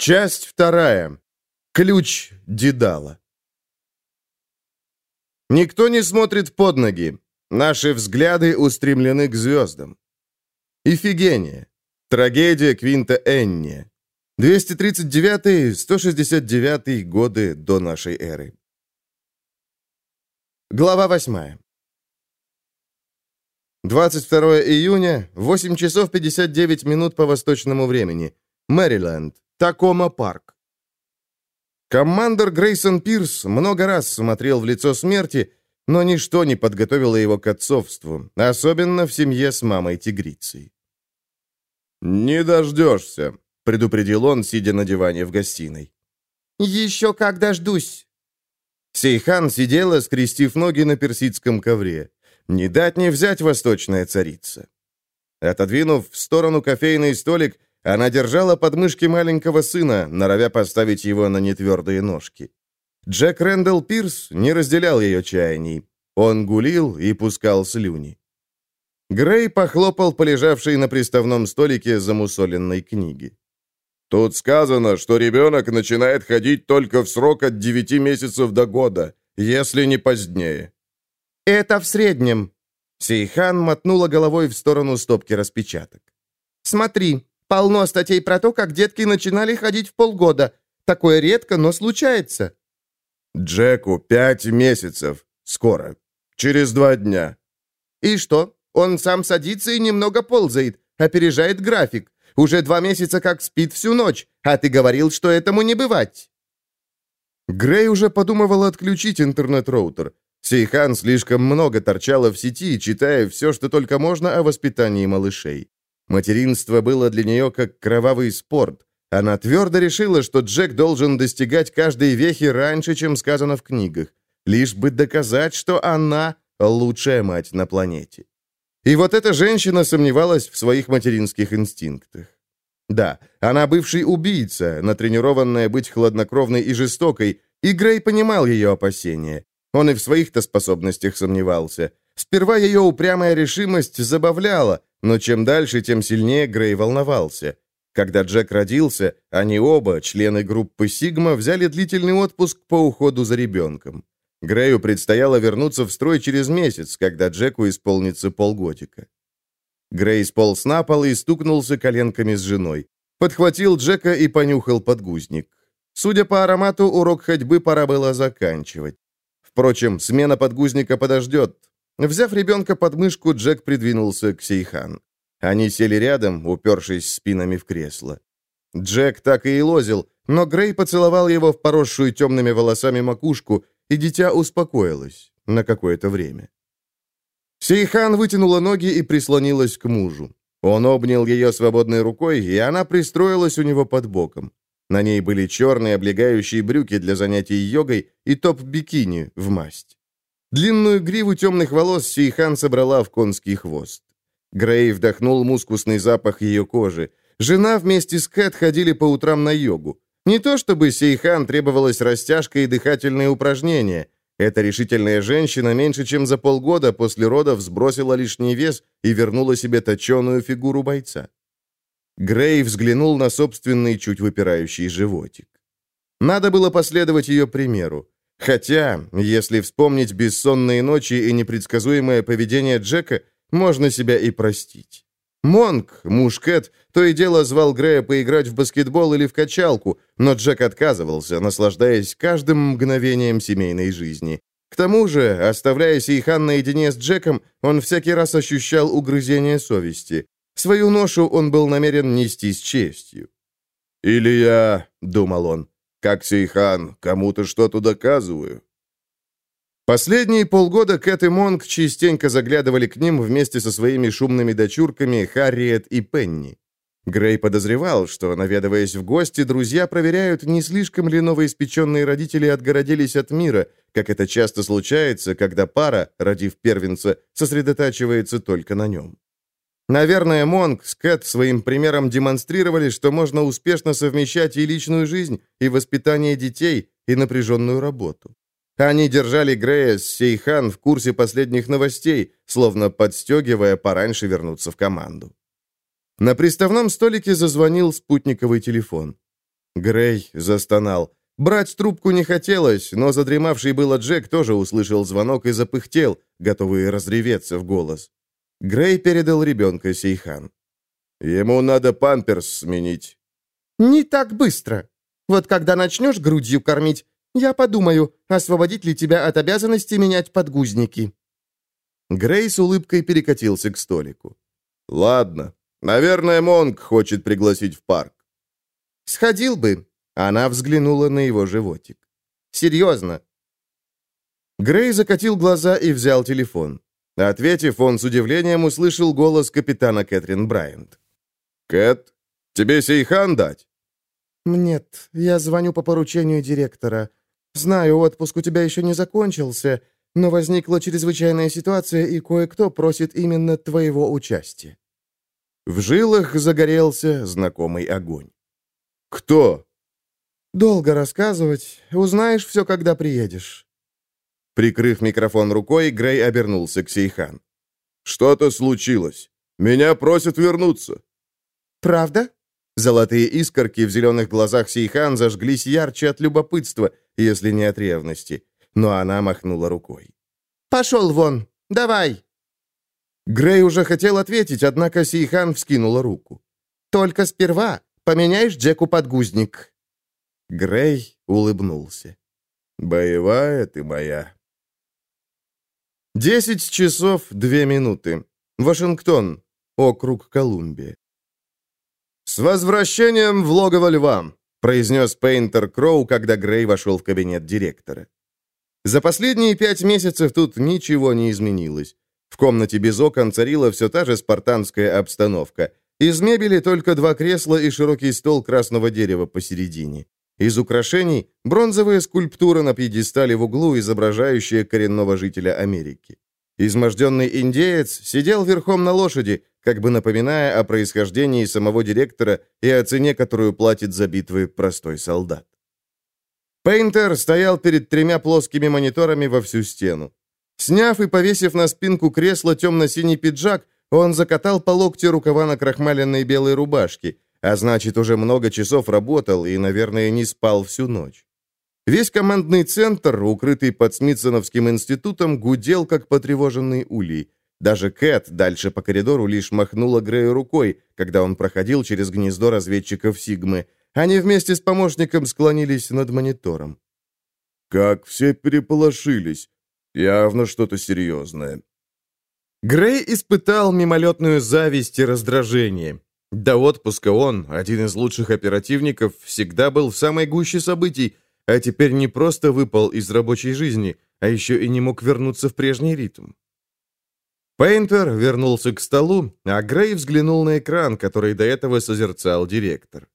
Часть вторая. Ключ Дедала. Никто не смотрит под ноги. Наши взгляды устремлены к звездам. Ифигения. Трагедия Квинта Энни. 239-169 годы до нашей эры. Глава 8. 22 июня, 8 часов 59 минут по восточному времени. Мэриленд, Такома-парк. Командор Грейсон Пирс много раз смотрел в лицо смерти, но ничто не подготовило его к отцовству, особенно в семье с мамой-тигрицей. «Не дождешься», — предупредил он, сидя на диване в гостиной. «Еще как дождусь!» Сейхан сидела, скрестив ноги на персидском ковре. Не дать не взять восточная царица. Отодвинув в сторону кофейный столик, она держала подмышки маленького сына, норовя поставить его на нетвердые ножки. Джек Рэндалл Пирс не разделял ее чаяний. Он гулил и пускал слюни. Грей похлопал по лежавшей на приставном столике замусоленной книги. «Тут сказано, что ребенок начинает ходить только в срок от девяти месяцев до года, если не позднее». «Это в среднем». Сейхан мотнула головой в сторону стопки распечаток. «Смотри, полно статей про то, как детки начинали ходить в полгода. Такое редко, но случается». «Джеку пять месяцев. Скоро. Через два дня». «И что? Он сам садится и немного ползает, опережает график. Уже два месяца как спит всю ночь, а ты говорил, что этому не бывать». Грей уже подумывал отключить интернет-роутер. Сейхан слишком много торчала в сети, читая все, что только можно о воспитании малышей. Материнство было для нее как кровавый спорт. Она твердо решила, что Джек должен достигать каждой вехи раньше, чем сказано в книгах, лишь бы доказать, что она лучшая мать на планете. И вот эта женщина сомневалась в своих материнских инстинктах. Да, она бывший убийца, натренированная быть хладнокровной и жестокой, и Грей понимал ее опасения. Он и в своих-то способностях сомневался. Сперва ее упрямая решимость забавляла, но чем дальше, тем сильнее Грей волновался. Когда Джек родился, они оба, члены группы «Сигма», взяли длительный отпуск по уходу за ребенком. Грею предстояло вернуться в строй через месяц, когда Джеку исполнится полгодика. Грей сполз на пол и стукнулся коленками с женой. Подхватил Джека и понюхал подгузник. Судя по аромату, урок ходьбы пора было заканчивать. Впрочем, смена подгузника подождет. Взяв ребенка под мышку, Джек придвинулся к Сейхан. Они сели рядом, упершись спинами в кресло. Джек так и лозил, но Грей поцеловал его в поросшую темными волосами макушку, и дитя успокоилось на какое-то время. Сейхан вытянула ноги и прислонилась к мужу. Он обнял ее свободной рукой, и она пристроилась у него под боком. На ней были черные облегающие брюки для занятий йогой и топ-бикини в масть. Длинную гриву темных волос Сейхан собрала в конский хвост. Грей вдохнул мускусный запах ее кожи. Жена вместе с Кэт ходили по утрам на йогу. Не то чтобы Сейхан требовалась растяжка и дыхательные упражнения. Эта решительная женщина меньше чем за полгода после родов сбросила лишний вес и вернула себе точеную фигуру бойца. Грей взглянул на собственный чуть выпирающий животик. Надо было последовать ее примеру. Хотя, если вспомнить бессонные ночи и непредсказуемое поведение Джека, можно себя и простить. Монк, муж Кэт, то и дело звал Грея поиграть в баскетбол или в качалку, но Джек отказывался, наслаждаясь каждым мгновением семейной жизни. К тому же, оставляя Сейхан наедине с Джеком, он всякий раз ощущал угрызение совести. Свою ношу он был намерен нести с честью. «Или я, — думал он, — как Сейхан, кому-то что-то доказываю». Последние полгода Кэт и Монг частенько заглядывали к ним вместе со своими шумными дочурками Харриет и Пенни. Грей подозревал, что, наведываясь в гости, друзья проверяют, не слишком ли новоиспеченные родители отгородились от мира, как это часто случается, когда пара, родив первенца, сосредотачивается только на нем. Наверное, Монг с Кэт своим примером демонстрировали, что можно успешно совмещать и личную жизнь, и воспитание детей, и напряженную работу. Они держали Грея с Сейхан в курсе последних новостей, словно подстегивая пораньше вернуться в команду. На приставном столике зазвонил спутниковый телефон. Грей застонал. Брать трубку не хотелось, но задремавший было Джек тоже услышал звонок и запыхтел, готовый разреветься в голос. Грей передал ребенка Сейхан. «Ему надо памперс сменить». «Не так быстро. Вот когда начнешь грудью кормить, я подумаю, освободить ли тебя от обязанности менять подгузники». Грей с улыбкой перекатился к столику. «Ладно. Наверное, Монг хочет пригласить в парк». «Сходил бы». Она взглянула на его животик. «Серьезно». Грей закатил глаза и взял телефон. Ответив, он с удивлением услышал голос капитана Кэтрин Брайант. «Кэт, тебе сейхан дать?» «Нет, я звоню по поручению директора. Знаю, отпуск у тебя еще не закончился, но возникла чрезвычайная ситуация, и кое-кто просит именно твоего участия». В жилах загорелся знакомый огонь. «Кто?» «Долго рассказывать. Узнаешь все, когда приедешь». Прикрыв микрофон рукой, Грей обернулся к Сейхан. «Что-то случилось. Меня просят вернуться». «Правда?» Золотые искорки в зеленых глазах Сейхан зажглись ярче от любопытства, если не от ревности. Но она махнула рукой. «Пошел вон! Давай!» Грей уже хотел ответить, однако Сейхан вскинула руку. «Только сперва поменяешь Джеку подгузник». Грей улыбнулся. «Боевая ты моя». Десять часов две минуты. Вашингтон, округ Колумбия. «С возвращением в логово льва», — произнес Пейнтер Кроу, когда Грей вошел в кабинет директора. За последние пять месяцев тут ничего не изменилось. В комнате без окон царила все та же спартанская обстановка. Из мебели только два кресла и широкий стол красного дерева посередине. Из украшений – бронзовая скульптура на пьедестале в углу, изображающая коренного жителя Америки. Изможденный индеец сидел верхом на лошади, как бы напоминая о происхождении самого директора и о цене, которую платит за битвы простой солдат. Пейнтер стоял перед тремя плоскими мониторами во всю стену. Сняв и повесив на спинку кресла темно-синий пиджак, он закатал по локте рукава на крахмаленной белой рубашке – а значит, уже много часов работал и, наверное, не спал всю ночь. Весь командный центр, укрытый под Смитсоновским институтом, гудел, как потревоженный улей. Даже Кэт дальше по коридору лишь махнула Грею рукой, когда он проходил через гнездо разведчиков Сигмы. Они вместе с помощником склонились над монитором. «Как все переполошились. Явно что-то серьезное». Грей испытал мимолетную зависть и раздражение. До отпуска он, один из лучших оперативников, всегда был в самой гуще событий, а теперь не просто выпал из рабочей жизни, а еще и не мог вернуться в прежний ритм. Пейнтер вернулся к столу, а Грей взглянул на экран, который до этого созерцал директор.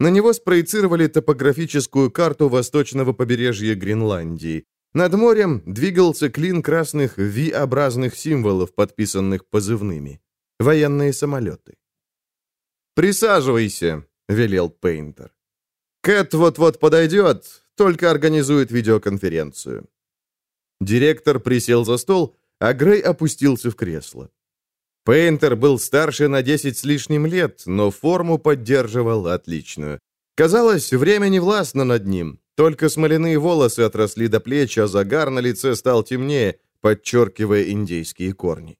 На него спроецировали топографическую карту восточного побережья Гренландии. Над морем двигался клин красных V-образных символов, подписанных позывными. Военные самолеты. «Присаживайся», — велел Пейнтер. «Кэт вот-вот подойдет, только организует видеоконференцию». Директор присел за стол, а Грей опустился в кресло. Пейнтер был старше на 10 с лишним лет, но форму поддерживал отличную. Казалось, время не властно над ним, только смоляные волосы отросли до плеч, а загар на лице стал темнее, подчеркивая индейские корни.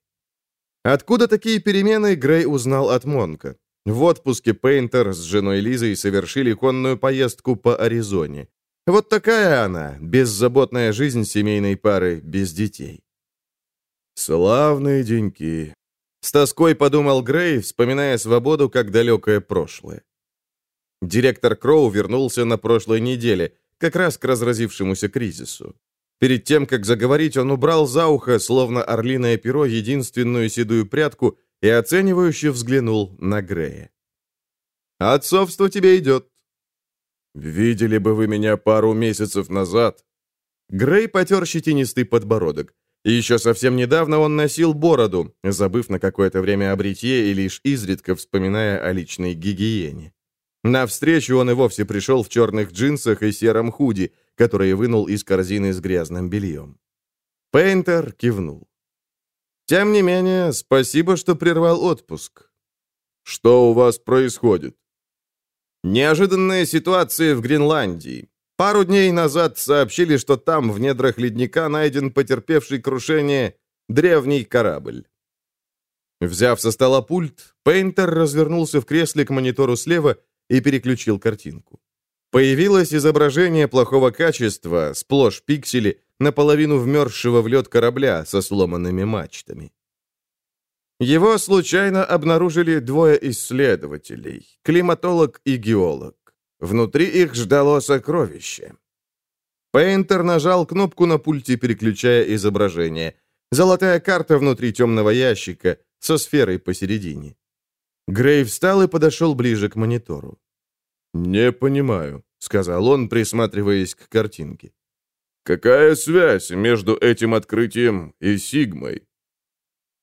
Откуда такие перемены, Грей узнал от Монка. В отпуске Пейнтер с женой Лизой совершили конную поездку по Аризоне. Вот такая она, беззаботная жизнь семейной пары без детей. Славные деньки. С тоской подумал Грей, вспоминая свободу как далекое прошлое. Директор Кроу вернулся на прошлой неделе, как раз к разразившемуся кризису. Перед тем, как заговорить, он убрал за ухо, словно орлиное перо, единственную седую прядку и оценивающе взглянул на Грея. «Отцовство тебе идет». «Видели бы вы меня пару месяцев назад». Грей потер щетинистый подбородок. еще совсем недавно он носил бороду, забыв на какое-то время о бритье и лишь изредка вспоминая о личной гигиене. На встречу он и вовсе пришел в черных джинсах и сером худи, которые вынул из корзины с грязным бельем. Пейнтер кивнул. Тем не менее, спасибо, что прервал отпуск. Что у вас происходит? Неожиданная ситуация в Гренландии. Пару дней назад сообщили, что там, в недрах ледника, найден потерпевший крушение древний корабль. Взяв со стола пульт, Пейнтер развернулся в кресле к монитору слева и переключил картинку. Появилось изображение плохого качества, сплошь пиксели, наполовину вмерзшего в лед корабля со сломанными мачтами. Его случайно обнаружили двое исследователей, климатолог и геолог. Внутри их ждало сокровище. Пейнтер нажал кнопку на пульте, переключая изображение. Золотая карта внутри темного ящика со сферой посередине. Грей встал и подошел ближе к монитору. «Не понимаю», — сказал он, присматриваясь к картинке. «Какая связь между этим открытием и Сигмой?»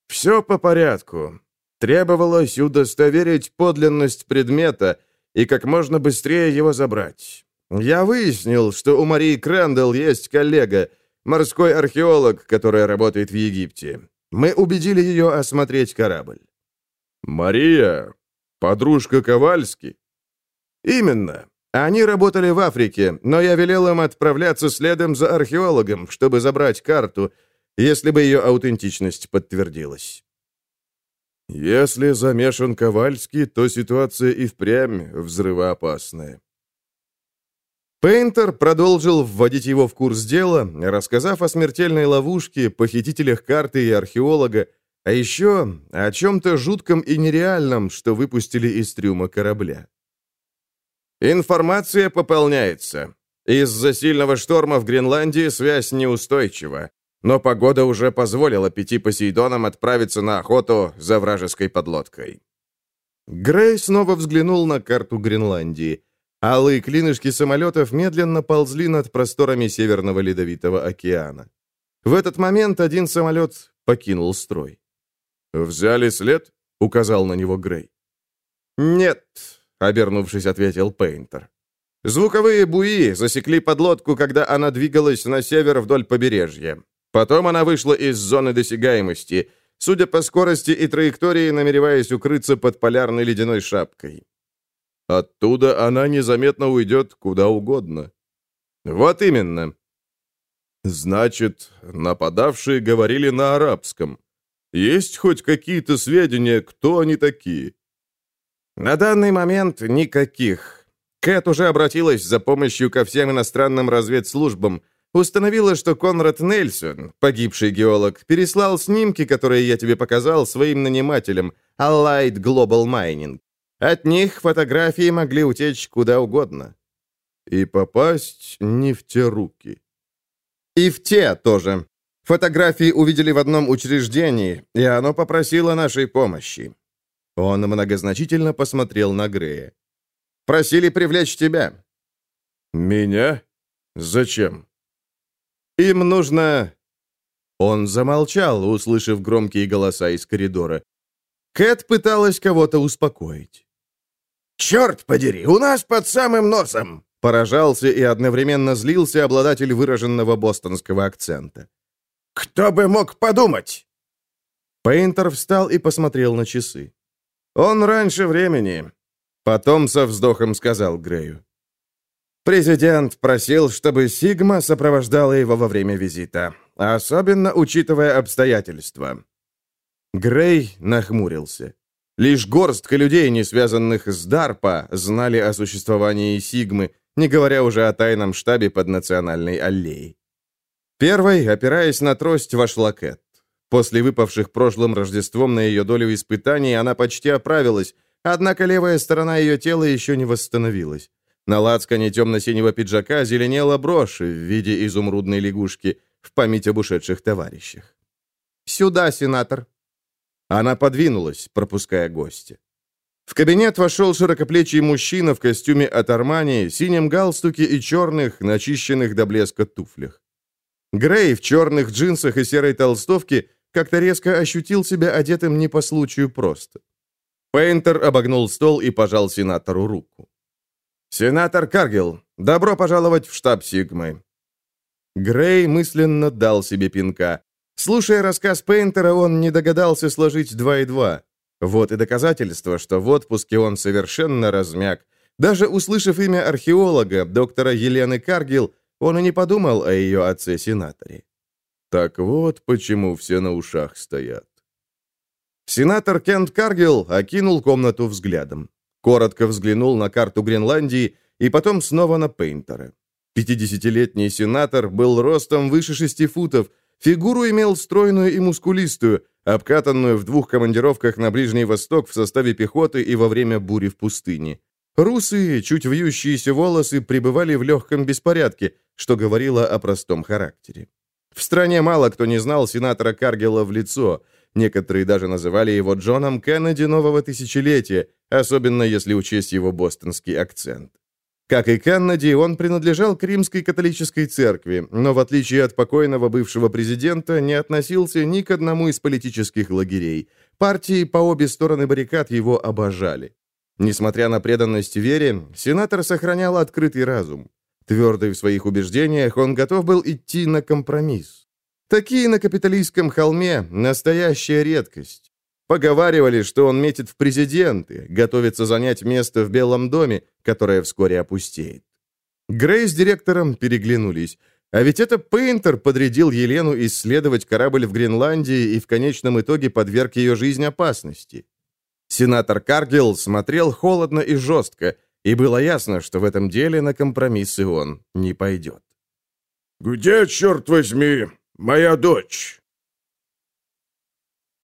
«Все по порядку. Требовалось удостоверить подлинность предмета и как можно быстрее его забрать. Я выяснил, что у Марии Крэндалл есть коллега, морской археолог, которая работает в Египте. Мы убедили ее осмотреть корабль». «Мария? Подружка Ковальски?» «Именно. Они работали в Африке, но я велел им отправляться следом за археологом, чтобы забрать карту, если бы ее аутентичность подтвердилась». «Если замешан Ковальский, то ситуация и впрямь взрывоопасная». Пейнтер продолжил вводить его в курс дела, рассказав о смертельной ловушке, похитителях карты и археолога, а еще о чем-то жутком и нереальном, что выпустили из трюма корабля. Информация пополняется. Из-за сильного шторма в Гренландии связь неустойчива, но погода уже позволила пяти Посейдонам отправиться на охоту за вражеской подлодкой. Грей снова взглянул на карту Гренландии. Алые клинышки самолетов медленно ползли над просторами Северного Ледовитого океана. В этот момент один самолет покинул строй. «Взяли след?» — указал на него Грей. «Нет», обернувшись, ответил Пейнтер. Звуковые буи засекли подлодку, когда она двигалась на север вдоль побережья. Потом она вышла из зоны досягаемости, судя по скорости и траектории, намереваясь укрыться под полярной ледяной шапкой. Оттуда она незаметно уйдет куда угодно. Вот именно. Значит, нападавшие говорили на арабском. Есть хоть какие-то сведения, кто они такие? На данный момент никаких. Кэт уже обратилась за помощью ко всем иностранным разведслужбам, установила, что Конрад Нельсон, погибший геолог, переслал снимки, которые я тебе показал, своим нанимателям, Allied Global Mining. От них фотографии могли утечь куда угодно. И попасть не в те руки. И в те тоже. Фотографии увидели в одном учреждении, и оно попросило нашей помощи. Он многозначительно посмотрел на Грея. «Просили привлечь тебя». «Меня? Зачем?» «Им нужно...» Он замолчал, услышав громкие голоса из коридора. Кэт пыталась кого-то успокоить. «Черт подери, у нас под самым носом!» Поражался и одновременно злился обладатель выраженного бостонского акцента. «Кто бы мог подумать?» Пейнтер встал и посмотрел на часы. «Он раньше времени», — потом со вздохом сказал Грею. Президент просил, чтобы Сигма сопровождала его во время визита, особенно учитывая обстоятельства. Грей нахмурился. Лишь горстка людей, не связанных с Дарпа, знали о существовании Сигмы, не говоря уже о тайном штабе под Национальной аллеей. Первой, опираясь на трость, вошла Кэт. После выпавших прошлым Рождеством на ее долю испытаний она почти оправилась, однако левая сторона ее тела еще не восстановилась. На лацкане темно-синего пиджака зеленела брошь в виде изумрудной лягушки в память об ушедших товарищах. «Сюда, сенатор!» Она подвинулась, пропуская гостя. В кабинет вошел широкоплечий мужчина в костюме от Армани, синем галстуке и черных, начищенных до блеска туфлях. Грей в черных джинсах и серой толстовке как-то резко ощутил себя одетым не по случаю просто. Пейнтер обогнул стол и пожал сенатору руку. «Сенатор Каргил, добро пожаловать в штаб Сигмы». Грей мысленно дал себе пинка. Слушая рассказ Пейнтера, он не догадался сложить два и два. Вот и доказательство, что в отпуске он совершенно размяк, Даже услышав имя археолога, доктора Елены Каргил, он и не подумал о ее отце-сенаторе. Так вот почему все на ушах стоят. Сенатор Кент Каргил окинул комнату взглядом. Коротко взглянул на карту Гренландии и потом снова на Пейнтера. Пятидесятилетний сенатор был ростом выше шести футов, фигуру имел стройную и мускулистую, обкатанную в двух командировках на Ближний Восток в составе пехоты и во время бури в пустыне. Русые, чуть вьющиеся волосы пребывали в легком беспорядке, что говорило о простом характере. В стране мало кто не знал сенатора Каргела в лицо. Некоторые даже называли его Джоном Кеннеди нового тысячелетия, особенно если учесть его бостонский акцент. Как и Кеннеди, он принадлежал к римской католической церкви, но в отличие от покойного бывшего президента, не относился ни к одному из политических лагерей. Партии по обе стороны баррикад его обожали. Несмотря на преданность вере, сенатор сохранял открытый разум. Твердый в своих убеждениях, он готов был идти на компромисс. Такие на капиталистском холме – настоящая редкость. Поговаривали, что он метит в президенты, готовится занять место в Белом доме, которое вскоре опустеет. Грей с директором переглянулись. А ведь это Пейнтер подрядил Елену исследовать корабль в Гренландии и в конечном итоге подверг ее жизнь опасности. Сенатор Каргилл смотрел холодно и жестко, и было ясно, что в этом деле на компромиссы он не пойдет. «Где, черт возьми, моя дочь?»